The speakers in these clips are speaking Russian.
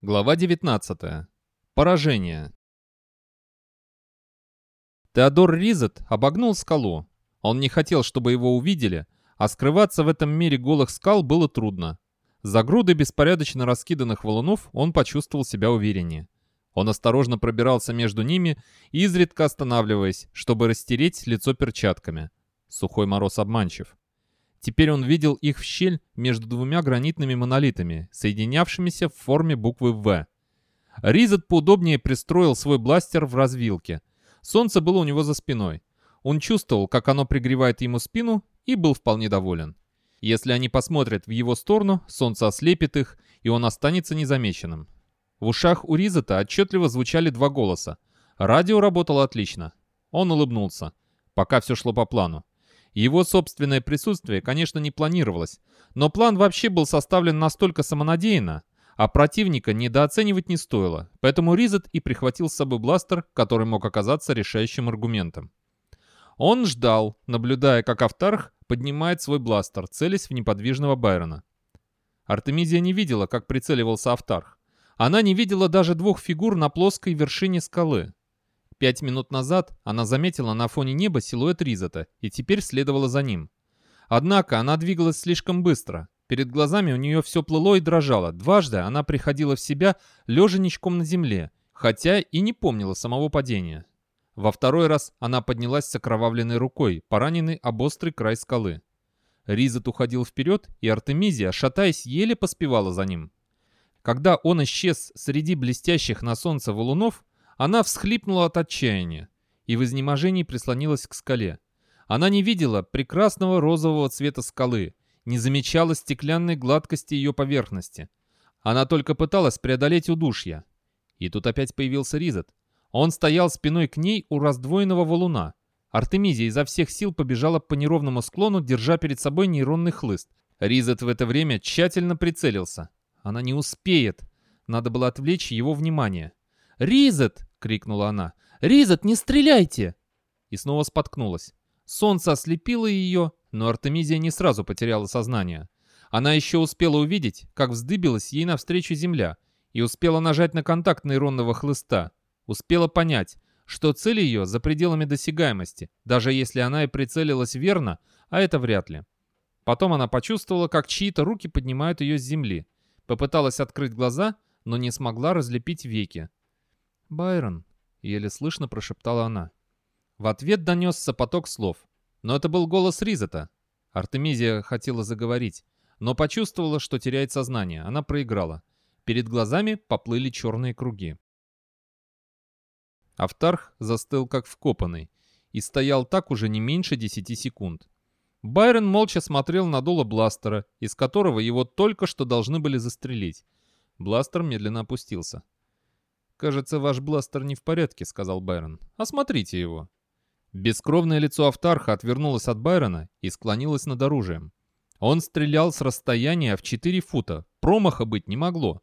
Глава 19. Поражение. Теодор Ризет обогнул скалу. Он не хотел, чтобы его увидели, а скрываться в этом мире голых скал было трудно. За грудой беспорядочно раскиданных валунов он почувствовал себя увереннее. Он осторожно пробирался между ними, изредка останавливаясь, чтобы растереть лицо перчатками. Сухой мороз обманчив. Теперь он видел их в щель между двумя гранитными монолитами, соединявшимися в форме буквы «В». Ризет поудобнее пристроил свой бластер в развилке. Солнце было у него за спиной. Он чувствовал, как оно пригревает ему спину, и был вполне доволен. Если они посмотрят в его сторону, солнце ослепит их, и он останется незамеченным. В ушах у Ризета отчетливо звучали два голоса. Радио работало отлично. Он улыбнулся. Пока все шло по плану. Его собственное присутствие, конечно, не планировалось, но план вообще был составлен настолько самонадеянно, а противника недооценивать не стоило, поэтому Ризет и прихватил с собой бластер, который мог оказаться решающим аргументом. Он ждал, наблюдая, как Автарх поднимает свой бластер, целясь в неподвижного Байрона. Артемизия не видела, как прицеливался Автарх. Она не видела даже двух фигур на плоской вершине скалы. Пять минут назад она заметила на фоне неба силуэт Ризата и теперь следовала за ним. Однако она двигалась слишком быстро. Перед глазами у нее все плыло и дрожало. Дважды она приходила в себя, лежа ничком на земле, хотя и не помнила самого падения. Во второй раз она поднялась с окровавленной рукой, пораненной об острый край скалы. Ризат уходил вперед, и Артемизия, шатаясь, еле поспевала за ним. Когда он исчез среди блестящих на солнце валунов, она всхлипнула от отчаяния и в изнеможении прислонилась к скале. Она не видела прекрасного розового цвета скалы, не замечала стеклянной гладкости ее поверхности. Она только пыталась преодолеть удушья. И тут опять появился Ризет. Он стоял спиной к ней у раздвоенного валуна. Артемизия изо всех сил побежала по неровному склону, держа перед собой нейронный хлыст. Ризет в это время тщательно прицелился. Она не успеет. Надо было отвлечь его внимание. «Ризет!» — крикнула она. «Ризет, не стреляйте!» И снова споткнулась. Солнце ослепило ее, но Артемизия не сразу потеряла сознание. Она еще успела увидеть, как вздыбилась ей навстречу земля, и успела нажать на контакт нейронного хлыста. Успела понять, что цель ее за пределами досягаемости, даже если она и прицелилась верно, а это вряд ли. Потом она почувствовала, как чьи-то руки поднимают ее с земли. Попыталась открыть глаза, но не смогла разлепить веки. «Байрон», — еле слышно прошептала она. В ответ донесся поток слов. Но это был голос Ризета. Артемизия хотела заговорить, но почувствовала, что теряет сознание. Она проиграла. Перед глазами поплыли черные круги. Автарх застыл как вкопанный и стоял так уже не меньше десяти секунд. Байрон молча смотрел на дуло бластера, из которого его только что должны были застрелить. Бластер медленно опустился. «Кажется, ваш бластер не в порядке», — сказал Байрон. «Осмотрите его». Бескровное лицо Автарха отвернулось от Байрона и склонилось над оружием. Он стрелял с расстояния в 4 фута. Промаха быть не могло.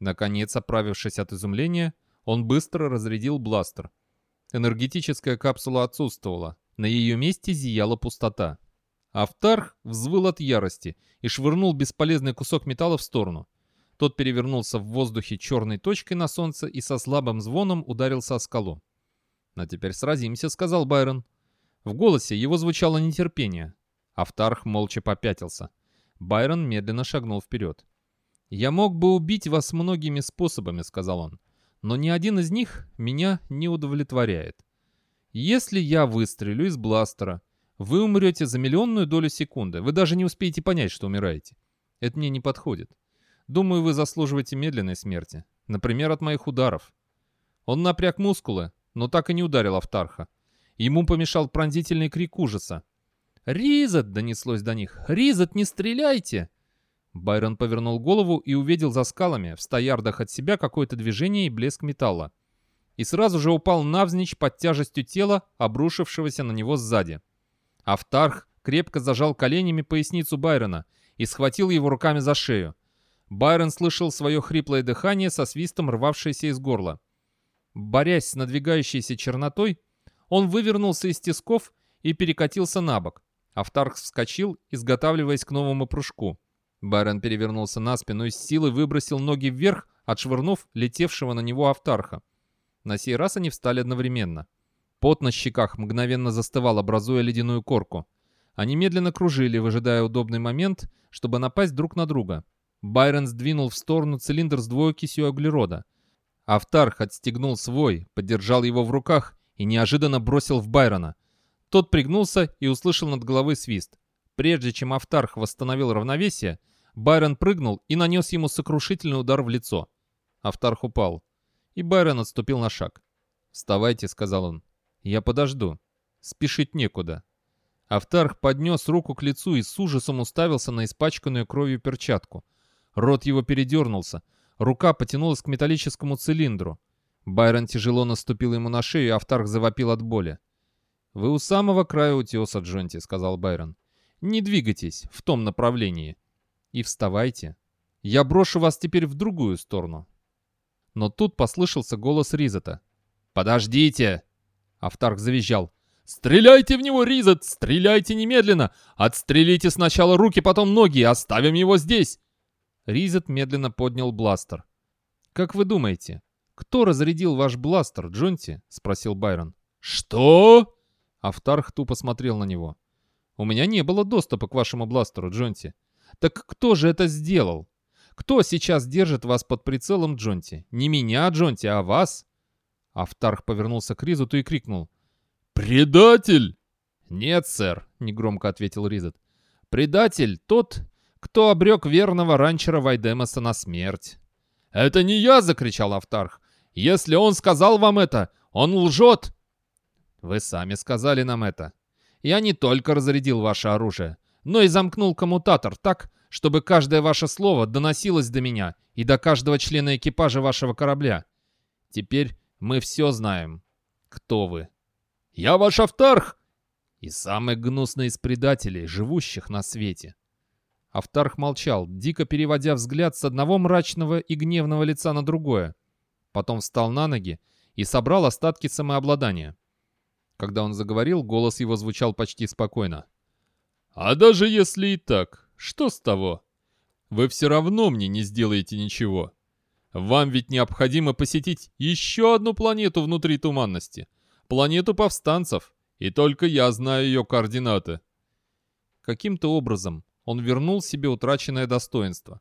Наконец, оправившись от изумления, он быстро разрядил бластер. Энергетическая капсула отсутствовала. На ее месте зияла пустота. Автарх взвыл от ярости и швырнул бесполезный кусок металла в сторону. Тот перевернулся в воздухе черной точкой на солнце и со слабым звоном ударился о скалу. «А теперь сразимся», — сказал Байрон. В голосе его звучало нетерпение. Автарх молча попятился. Байрон медленно шагнул вперед. «Я мог бы убить вас многими способами», — сказал он, «но ни один из них меня не удовлетворяет. Если я выстрелю из бластера, вы умрете за миллионную долю секунды. Вы даже не успеете понять, что умираете. Это мне не подходит. Думаю, вы заслуживаете медленной смерти. Например, от моих ударов. Он напряг мускулы, но так и не ударил Автарха. Ему помешал пронзительный крик ужаса. «Ризет!» — донеслось до них. «Ризет, не стреляйте!» Байрон повернул голову и увидел за скалами, в ста от себя, какое-то движение и блеск металла. И сразу же упал навзничь под тяжестью тела, обрушившегося на него сзади. Автарх крепко зажал коленями поясницу Байрона и схватил его руками за шею. Байрон слышал свое хриплое дыхание со свистом рвавшееся из горла. Борясь с надвигающейся чернотой, он вывернулся из тисков и перекатился на бок. Автарх вскочил, изготавливаясь к новому прыжку. Байрон перевернулся на спину и с силой выбросил ноги вверх, отшвырнув летевшего на него автарха. На сей раз они встали одновременно. Пот на щеках мгновенно застывал, образуя ледяную корку. Они медленно кружили, выжидая удобный момент, чтобы напасть друг на друга. Байрон сдвинул в сторону цилиндр с двуокисью углерода. Автарх отстегнул свой, подержал его в руках и неожиданно бросил в Байрона. Тот пригнулся и услышал над головой свист. Прежде чем Автарх восстановил равновесие, Байрон прыгнул и нанес ему сокрушительный удар в лицо. Автарх упал. И Байрон отступил на шаг. «Вставайте», — сказал он. «Я подожду. Спешить некуда». Автарх поднес руку к лицу и с ужасом уставился на испачканную кровью перчатку. Рот его передернулся. Рука потянулась к металлическому цилиндру. Байрон тяжело наступил ему на шею, и Автарх завопил от боли. «Вы у самого края утеса, Джонти», — сказал Байрон. «Не двигайтесь в том направлении. И вставайте. Я брошу вас теперь в другую сторону». Но тут послышался голос Ризета. «Подождите!» Автарх завизжал. «Стреляйте в него, Ризет! Стреляйте немедленно! Отстрелите сначала руки, потом ноги, оставим его здесь!» Ризет медленно поднял бластер. «Как вы думаете, кто разрядил ваш бластер, Джонти?» — спросил Байрон. «Что?» Автарх тупо смотрел на него. «У меня не было доступа к вашему бластеру, Джонти. Так кто же это сделал? Кто сейчас держит вас под прицелом, Джонти? Не меня, Джонти, а вас?» Автарх повернулся к Ризуту и крикнул. «Предатель!» «Нет, сэр», — негромко ответил Ризет. «Предатель тот, кто обрек верного ранчера Вайдемоса на смерть». «Это не я!» — закричал Автарх. «Если он сказал вам это, он лжет!» «Вы сами сказали нам это. Я не только разрядил ваше оружие, но и замкнул коммутатор так, чтобы каждое ваше слово доносилось до меня и до каждого члена экипажа вашего корабля. Теперь мы все знаем, кто вы. Я ваш Автарх! И самый гнусный из предателей, живущих на свете. Автарх молчал, дико переводя взгляд с одного мрачного и гневного лица на другое. Потом встал на ноги и собрал остатки самообладания. Когда он заговорил, голос его звучал почти спокойно. «А даже если и так, что с того? Вы все равно мне не сделаете ничего. Вам ведь необходимо посетить еще одну планету внутри туманности. Планету повстанцев. И только я знаю ее координаты. Каким-то образом он вернул себе утраченное достоинство.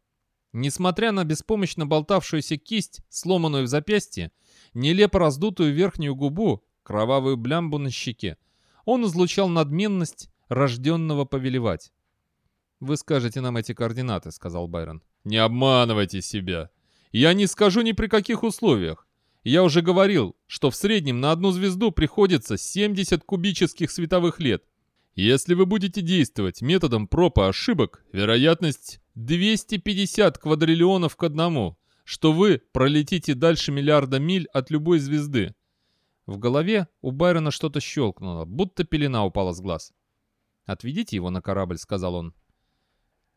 Несмотря на беспомощно болтавшуюся кисть, сломанную в запястье, нелепо раздутую верхнюю губу, кровавую блямбу на щеке, он излучал надменность рожденного повелевать. «Вы скажете нам эти координаты», — сказал Байрон. «Не обманывайте себя. Я не скажу ни при каких условиях. Я уже говорил, что в среднем на одну звезду приходится 70 кубических световых лет. Если вы будете действовать методом проб и ошибок, вероятность 250 квадриллионов к одному, что вы пролетите дальше миллиарда миль от любой звезды. В голове у Байрона что-то щелкнуло, будто пелена упала с глаз. «Отведите его на корабль», — сказал он.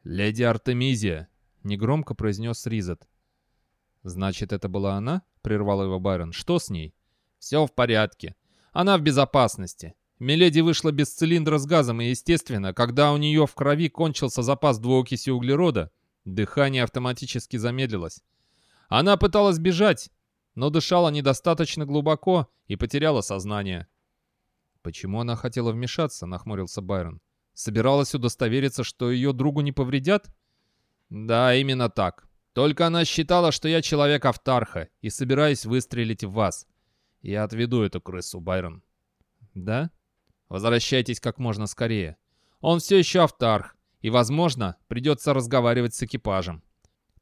«Леди Артемизия», — негромко произнес Ризет. «Значит, это была она?» — прервал его Байрон. «Что с ней?» «Все в порядке. Она в безопасности. Миледи вышла без цилиндра с газом, и, естественно, когда у нее в крови кончился запас двуокиси углерода, дыхание автоматически замедлилось. Она пыталась бежать, но дышала недостаточно глубоко и потеряла сознание». «Почему она хотела вмешаться?» — нахмурился Байрон. «Собиралась удостовериться, что ее другу не повредят?» «Да, именно так. Только она считала, что я человек Автарха и собираюсь выстрелить в вас. Я отведу эту крысу, Байрон. Да? Возвращайтесь как можно скорее. Он все еще Автарх, и, возможно, придется разговаривать с экипажем.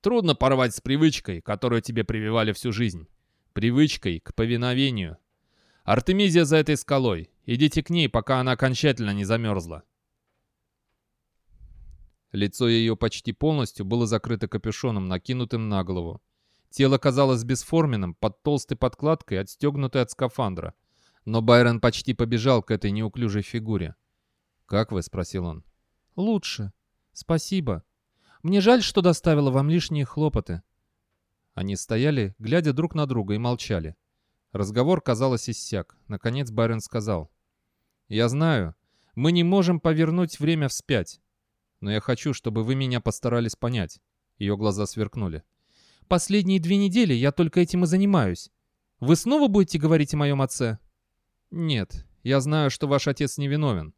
Трудно порвать с привычкой, которую тебе прививали всю жизнь. Привычкой к повиновению. Артемизия за этой скалой. Идите к ней, пока она окончательно не замерзла. Лицо ее почти полностью было закрыто капюшоном, накинутым на голову. Тело казалось бесформенным, под толстой подкладкой, отстегнутой от скафандра. Но Байрон почти побежал к этой неуклюжей фигуре. «Как вы?» — спросил он. «Лучше. Спасибо. Мне жаль, что доставила вам лишние хлопоты». Они стояли, глядя друг на друга, и молчали. Разговор, казалось, иссяк. Наконец Байрон сказал. «Я знаю, мы не можем повернуть время вспять но я хочу, чтобы вы меня постарались понять». Ее глаза сверкнули. Последние две недели я только этим и занимаюсь. Вы снова будете говорить о моем отце?» «Нет, я знаю, что ваш отец невиновен.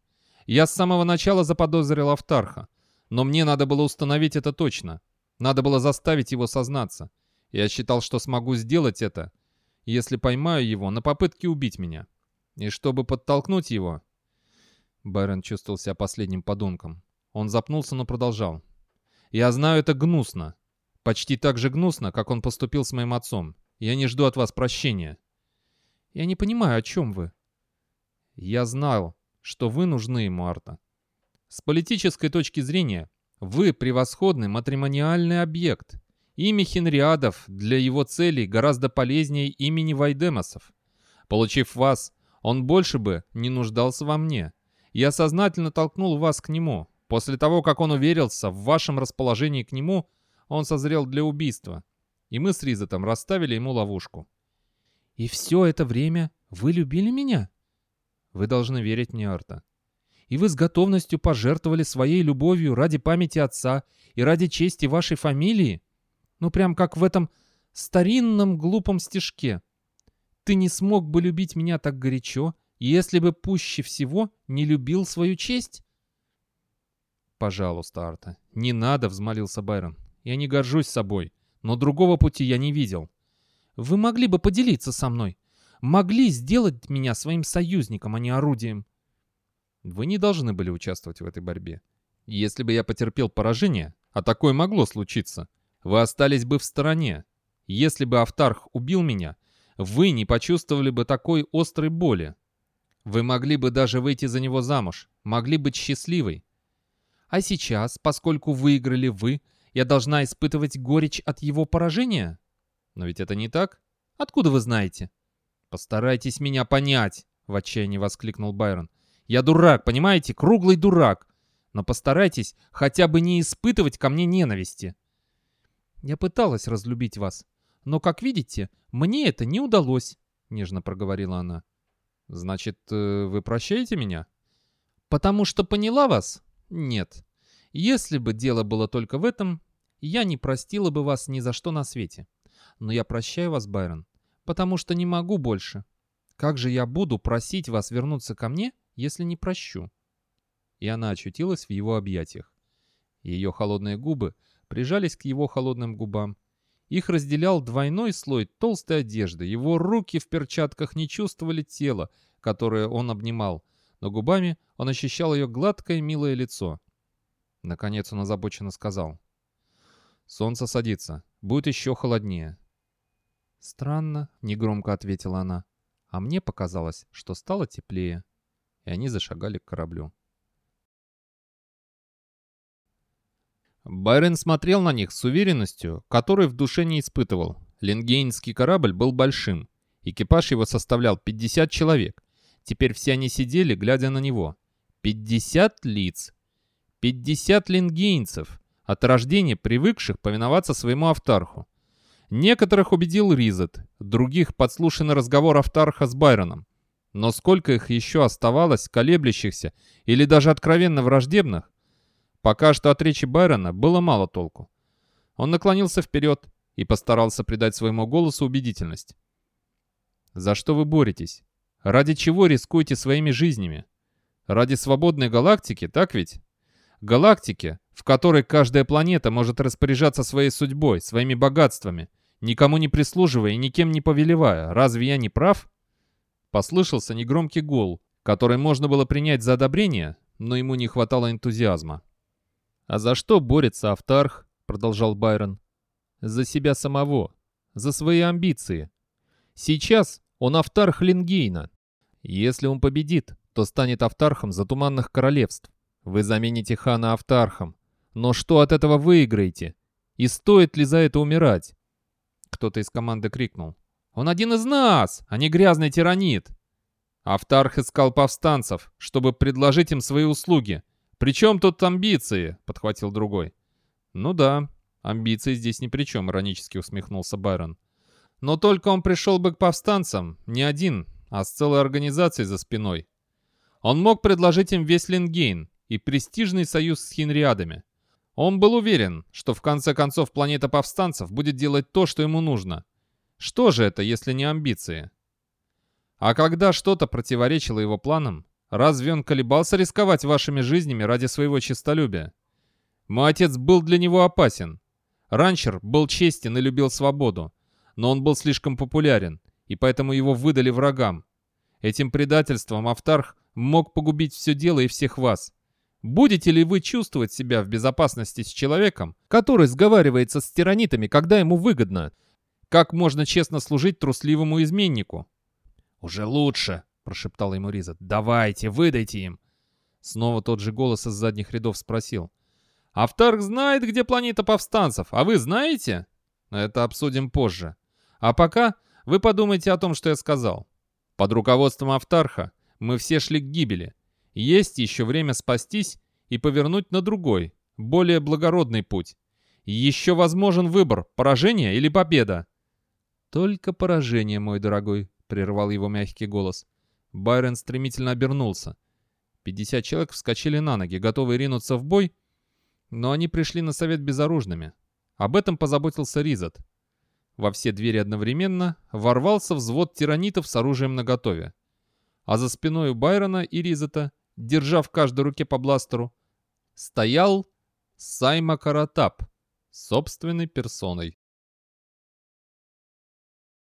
Я с самого начала заподозрил Автарха, но мне надо было установить это точно. Надо было заставить его сознаться. Я считал, что смогу сделать это, если поймаю его на попытке убить меня. И чтобы подтолкнуть его...» Байрон чувствовал себя последним подонком. Он запнулся, но продолжал. «Я знаю, это гнусно. Почти так же гнусно, как он поступил с моим отцом. Я не жду от вас прощения». «Я не понимаю, о чем вы?» «Я знал, что вы нужны ему, Арта. С политической точки зрения, вы превосходный матримониальный объект. Имя Хенриадов для его целей гораздо полезнее имени Вайдемосов. Получив вас, он больше бы не нуждался во мне. Я сознательно толкнул вас к нему. После того, как он уверился в вашем расположении к нему, он созрел для убийства. И мы с Ризетом расставили ему ловушку. «И все это время вы любили меня?» Вы должны верить мне, Арта. И вы с готовностью пожертвовали своей любовью ради памяти отца и ради чести вашей фамилии? Ну, прям как в этом старинном глупом стишке. Ты не смог бы любить меня так горячо, если бы пуще всего не любил свою честь? «Пожалуйста, Арта, не надо», — взмолился Байрон. «Я не горжусь собой, но другого пути я не видел». «Вы могли бы поделиться со мной могли сделать меня своим союзником, а не орудием. Вы не должны были участвовать в этой борьбе. Если бы я потерпел поражение, а такое могло случиться, вы остались бы в стороне. Если бы Автарх убил меня, вы не почувствовали бы такой острой боли. Вы могли бы даже выйти за него замуж, могли быть счастливой. А сейчас, поскольку выиграли вы, я должна испытывать горечь от его поражения? Но ведь это не так. Откуда вы знаете? «Постарайтесь меня понять!» — в отчаянии воскликнул Байрон. «Я дурак, понимаете? Круглый дурак! Но постарайтесь хотя бы не испытывать ко мне ненависти!» «Я пыталась разлюбить вас, но, как видите, мне это не удалось», — нежно проговорила она. «Значит, э, вы прощаете меня?» «Потому что поняла вас? Нет. Если бы дело было только в этом, я не простила бы вас ни за что на свете. Но я прощаю вас, Байрон потому что не могу больше. Как же я буду просить вас вернуться ко мне, если не прощу?» И она очутилась в его объятиях. Ее холодные губы прижались к его холодным губам. Их разделял двойной слой толстой одежды. Его руки в перчатках не чувствовали тела, которое он обнимал, но губами он ощущал ее гладкое милое лицо. Наконец он озабоченно сказал. «Солнце садится. Будет еще холоднее. «Странно», — негромко ответила она. А мне показалось, что стало теплее. И они зашагали к кораблю. Байрон смотрел на них с уверенностью, которой в душе не испытывал. Ленгейнский корабль был большим. Экипаж его составлял 50 человек. Теперь все они сидели, глядя на него. 50 лиц. 50 ленгейнцев, от рождения привыкших повиноваться своему автарху. Некоторых убедил Ризет, других подслушанный разговор Автарха с Байроном. Но сколько их еще оставалось, колеблющихся или даже откровенно враждебных? Пока что от речи Байрона было мало толку. Он наклонился вперед и постарался придать своему голосу убедительность. «За что вы боретесь? Ради чего рискуете своими жизнями? Ради свободной галактики, так ведь? Галактики, в которой каждая планета может распоряжаться своей судьбой, своими богатствами – никому не прислуживая и никем не повелевая. Разве я не прав?» Послышался негромкий гол, который можно было принять за одобрение, но ему не хватало энтузиазма. «А за что борется Автарх?» — продолжал Байрон. «За себя самого, за свои амбиции. Сейчас он Автарх Лингейна. Если он победит, то станет Автархом затуманных королевств. Вы замените хана Автархом. Но что от этого выиграете? И стоит ли за это умирать? Кто-то из команды крикнул. «Он один из нас, а не грязный тиранит!» Автарх искал повстанцев, чтобы предложить им свои услуги. «Причем тут амбиции?» — подхватил другой. «Ну да, амбиции здесь ни при чем», — иронически усмехнулся Байрон. «Но только он пришел бы к повстанцам не один, а с целой организацией за спиной. Он мог предложить им весь Лингейн и престижный союз с хинриадами. Он был уверен, что в конце концов планета повстанцев будет делать то, что ему нужно. Что же это, если не амбиции? А когда что-то противоречило его планам, разве он колебался рисковать вашими жизнями ради своего честолюбия? Мой отец был для него опасен. Ранчер был честен и любил свободу, но он был слишком популярен, и поэтому его выдали врагам. Этим предательством Автарх мог погубить все дело и всех вас. Будете ли вы чувствовать себя в безопасности с человеком, который сговаривается с тиранитами, когда ему выгодно? Как можно честно служить трусливому изменнику? «Уже лучше», — прошептал ему Риза. «Давайте, выдайте им». Снова тот же голос из задних рядов спросил. «Автарх знает, где планета повстанцев, а вы знаете?» «Это обсудим позже. А пока вы подумайте о том, что я сказал. Под руководством Автарха мы все шли к гибели. Есть еще время спастись и повернуть на другой, более благородный путь. Еще возможен выбор, поражение или победа. «Только поражение, мой дорогой», — прервал его мягкий голос. Байрон стремительно обернулся. Пятьдесят человек вскочили на ноги, готовые ринуться в бой, но они пришли на совет безоружными. Об этом позаботился Ризат. Во все двери одновременно ворвался взвод тиранитов с оружием наготове. А за спиной у Байрона и Ризата держа в каждой руке по бластеру, стоял Сайма Каратап собственной персоной.